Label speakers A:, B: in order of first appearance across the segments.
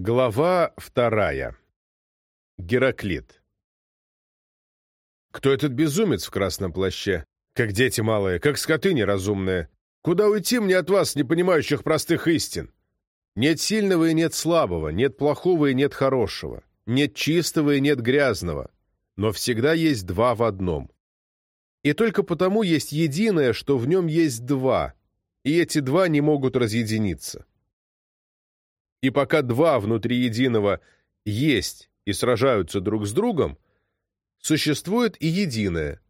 A: Глава вторая. Гераклит. Кто этот безумец в красном плаще? Как дети малые, как скоты неразумные. Куда уйти мне от вас, не понимающих простых истин? Нет сильного и нет слабого, нет плохого и нет хорошего, нет чистого и нет грязного, но всегда есть два в одном. И только потому есть единое, что в нем есть два, и эти два не могут разъединиться. И пока два внутри единого есть и сражаются друг с другом, существует и единое.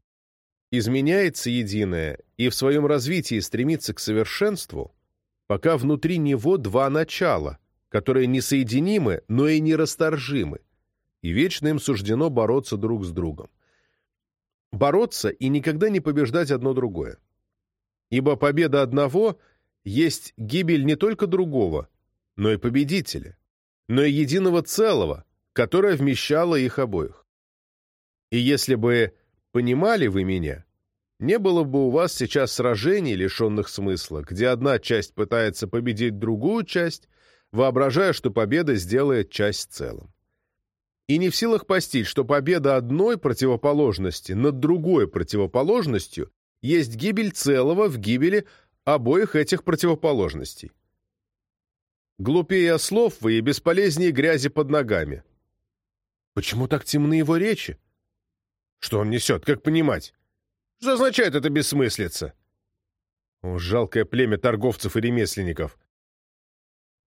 A: Изменяется единое и в своем развитии стремится к совершенству, пока внутри него два начала, которые несоединимы, но и нерасторжимы, и вечно им суждено бороться друг с другом. Бороться и никогда не побеждать одно другое. Ибо победа одного есть гибель не только другого – но и победителя, но и единого целого, которое вмещало их обоих. И если бы понимали вы меня, не было бы у вас сейчас сражений, лишенных смысла, где одна часть пытается победить другую часть, воображая, что победа сделает часть целым. И не в силах постичь, что победа одной противоположности над другой противоположностью есть гибель целого в гибели обоих этих противоположностей. Глупее ослов вы и бесполезнее грязи под ногами. Почему так темны его речи? Что он несет, как понимать? Что означает это бессмыслица? О, жалкое племя торговцев и ремесленников.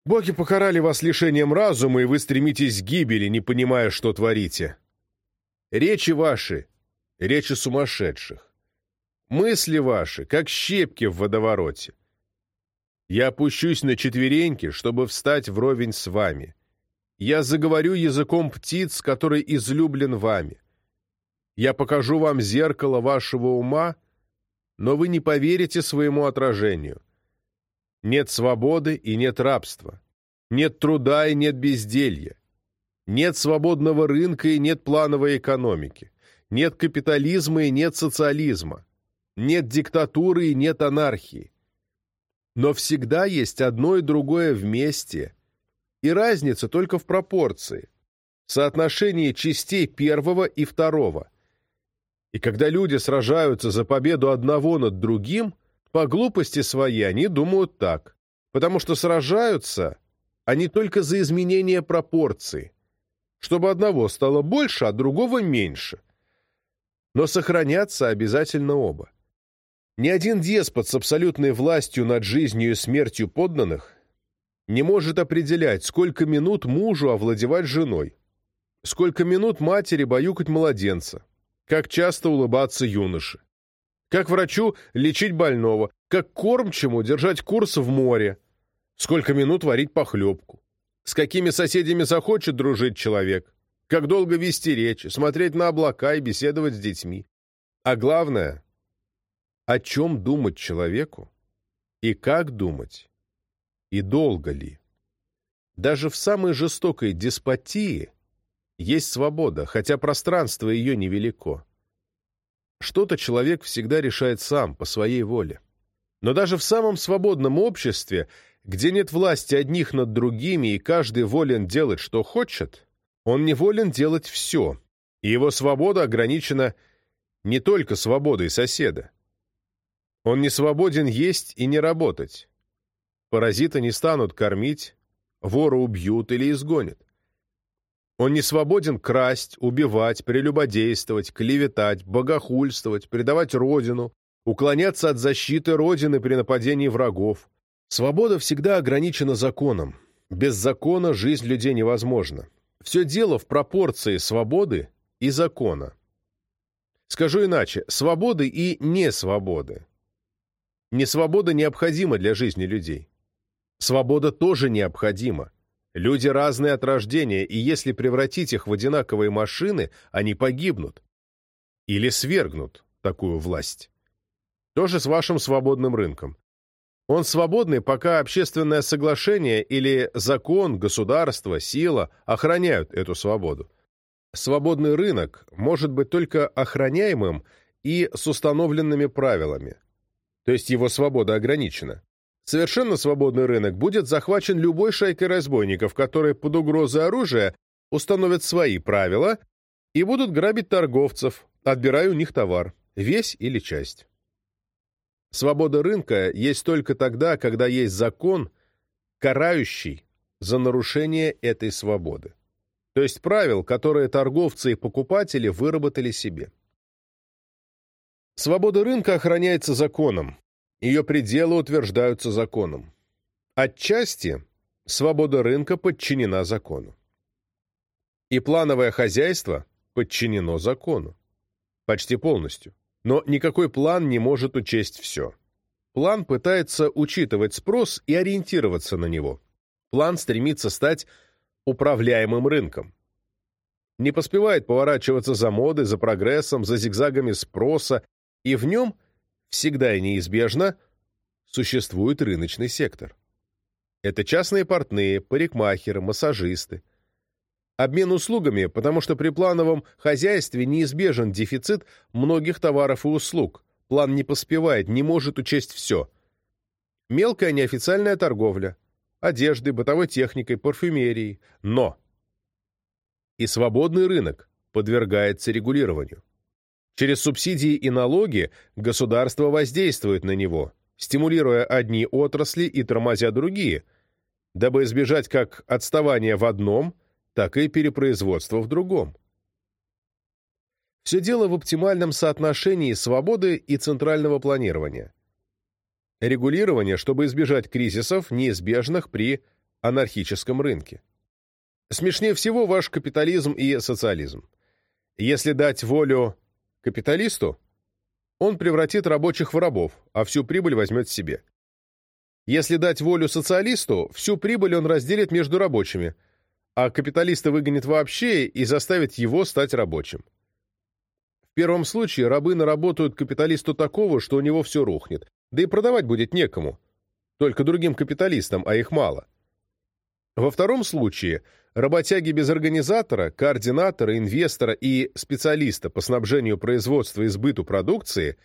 A: Боги покарали вас лишением разума, и вы стремитесь к гибели, не понимая, что творите. Речи ваши — речи сумасшедших. Мысли ваши, как щепки в водовороте. Я опущусь на четвереньки, чтобы встать вровень с вами. Я заговорю языком птиц, который излюблен вами. Я покажу вам зеркало вашего ума, но вы не поверите своему отражению. Нет свободы и нет рабства. Нет труда и нет безделья. Нет свободного рынка и нет плановой экономики. Нет капитализма и нет социализма. Нет диктатуры и нет анархии. Но всегда есть одно и другое вместе, и разница только в пропорции, соотношении частей первого и второго. И когда люди сражаются за победу одного над другим, по глупости своей они думают так, потому что сражаются они только за изменение пропорции, чтобы одного стало больше, а другого меньше. Но сохранятся обязательно оба. Ни один деспот с абсолютной властью над жизнью и смертью подданных не может определять, сколько минут мужу овладевать женой, сколько минут матери баюкать младенца, как часто улыбаться юноше, как врачу лечить больного, как кормчему держать курс в море, сколько минут варить похлебку, с какими соседями захочет дружить человек, как долго вести речь, смотреть на облака и беседовать с детьми. А главное — о чем думать человеку и как думать, и долго ли. Даже в самой жестокой деспотии есть свобода, хотя пространство ее невелико. Что-то человек всегда решает сам, по своей воле. Но даже в самом свободном обществе, где нет власти одних над другими и каждый волен делать, что хочет, он не волен делать все, и его свобода ограничена не только свободой соседа. Он не свободен есть и не работать. Паразита не станут кормить, вора убьют или изгонят. Он не свободен красть, убивать, прелюбодействовать, клеветать, богохульствовать, предавать родину, уклоняться от защиты родины при нападении врагов. Свобода всегда ограничена законом. Без закона жизнь людей невозможна. Все дело в пропорции свободы и закона. Скажу иначе, свободы и несвободы. Несвобода необходима для жизни людей. Свобода тоже необходима. Люди разные от рождения, и если превратить их в одинаковые машины, они погибнут. Или свергнут такую власть. То же с вашим свободным рынком. Он свободный, пока общественное соглашение или закон, государство, сила охраняют эту свободу. Свободный рынок может быть только охраняемым и с установленными правилами то есть его свобода ограничена. Совершенно свободный рынок будет захвачен любой шайкой разбойников, которые под угрозой оружия установят свои правила и будут грабить торговцев, отбирая у них товар, весь или часть. Свобода рынка есть только тогда, когда есть закон, карающий за нарушение этой свободы. То есть правил, которые торговцы и покупатели выработали себе. Свобода рынка охраняется законом, ее пределы утверждаются законом. Отчасти свобода рынка подчинена закону. И плановое хозяйство подчинено закону. Почти полностью. Но никакой план не может учесть все. План пытается учитывать спрос и ориентироваться на него. План стремится стать управляемым рынком. Не поспевает поворачиваться за модой, за прогрессом, за зигзагами спроса, и в нем, всегда и неизбежно, существует рыночный сектор. Это частные портные, парикмахеры, массажисты. Обмен услугами, потому что при плановом хозяйстве неизбежен дефицит многих товаров и услуг. План не поспевает, не может учесть все. Мелкая неофициальная торговля, одеждой, бытовой техникой, парфюмерией. Но и свободный рынок подвергается регулированию. Через субсидии и налоги государство воздействует на него, стимулируя одни отрасли и тормозя другие, дабы избежать как отставания в одном, так и перепроизводства в другом. Все дело в оптимальном соотношении свободы и центрального планирования. Регулирование, чтобы избежать кризисов, неизбежных при анархическом рынке. Смешнее всего ваш капитализм и социализм. Если дать волю капиталисту, он превратит рабочих в рабов, а всю прибыль возьмет себе. Если дать волю социалисту, всю прибыль он разделит между рабочими, а капиталиста выгонит вообще и заставит его стать рабочим. В первом случае рабы наработают капиталисту такого, что у него все рухнет, да и продавать будет некому, только другим капиталистам, а их мало. Во втором случае работяги без организатора, координатора, инвестора и специалиста по снабжению производства и сбыту продукции,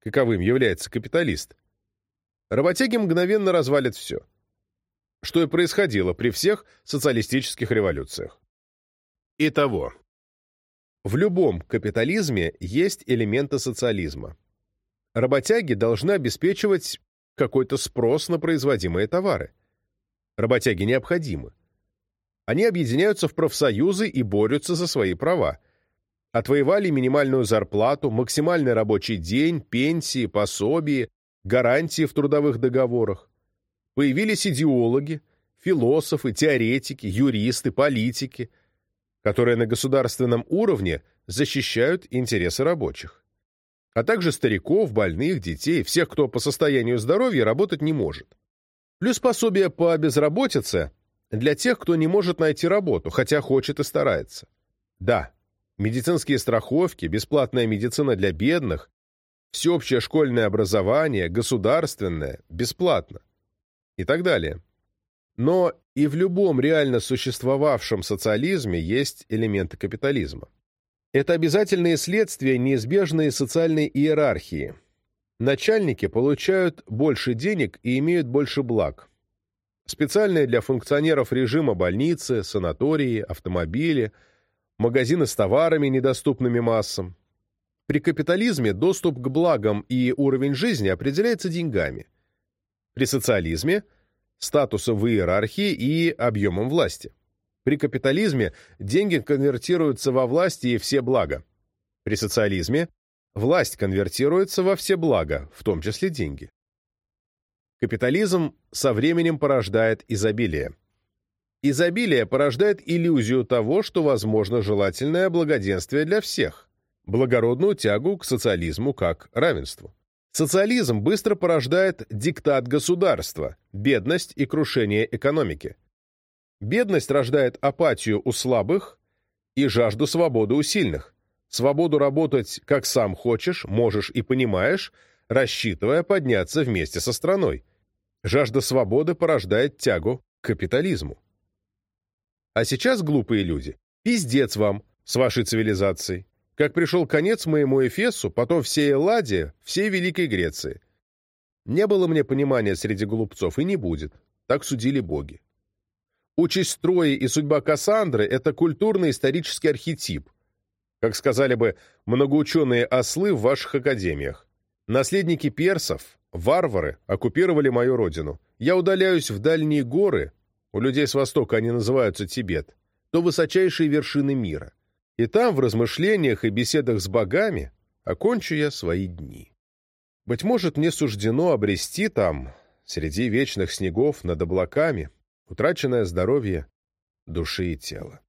A: каковым является капиталист, работяги мгновенно развалят все, что и происходило при всех социалистических революциях. Итого, в любом капитализме есть элементы социализма. Работяги должны обеспечивать какой-то спрос на производимые товары. Работяги необходимы. Они объединяются в профсоюзы и борются за свои права. Отвоевали минимальную зарплату, максимальный рабочий день, пенсии, пособия, гарантии в трудовых договорах. Появились идеологи, философы, теоретики, юристы, политики, которые на государственном уровне защищают интересы рабочих. А также стариков, больных, детей, всех, кто по состоянию здоровья работать не может. Плюс пособие по безработице для тех, кто не может найти работу, хотя хочет и старается. Да, медицинские страховки, бесплатная медицина для бедных, всеобщее школьное образование, государственное, бесплатно и так далее. Но и в любом реально существовавшем социализме есть элементы капитализма. Это обязательные следствия неизбежной социальной иерархии, Начальники получают больше денег и имеют больше благ. Специальные для функционеров режима больницы, санатории, автомобили, магазины с товарами, недоступными массам. При капитализме доступ к благам и уровень жизни определяется деньгами. При социализме – статусом в иерархии и объемом власти. При капитализме деньги конвертируются во власть и все блага. При социализме Власть конвертируется во все блага, в том числе деньги. Капитализм со временем порождает изобилие. Изобилие порождает иллюзию того, что возможно желательное благоденствие для всех, благородную тягу к социализму как равенству. Социализм быстро порождает диктат государства, бедность и крушение экономики. Бедность рождает апатию у слабых и жажду свободы у сильных свободу работать как сам хочешь, можешь и понимаешь, рассчитывая подняться вместе со страной. Жажда свободы порождает тягу к капитализму. А сейчас, глупые люди, пиздец вам с вашей цивилизацией. Как пришел конец моему Эфесу, потом всей Элладе, всей Великой Греции. Не было мне понимания среди глупцов и не будет. Так судили боги. Участь Трои и судьба Кассандры — это культурно-исторический архетип, как сказали бы многоученые ослы в ваших академиях. Наследники персов, варвары, оккупировали мою родину. Я удаляюсь в дальние горы, у людей с востока они называются Тибет, до высочайшие вершины мира. И там, в размышлениях и беседах с богами, окончу я свои дни. Быть может, мне суждено обрести там, среди вечных снегов над облаками, утраченное здоровье души и тела.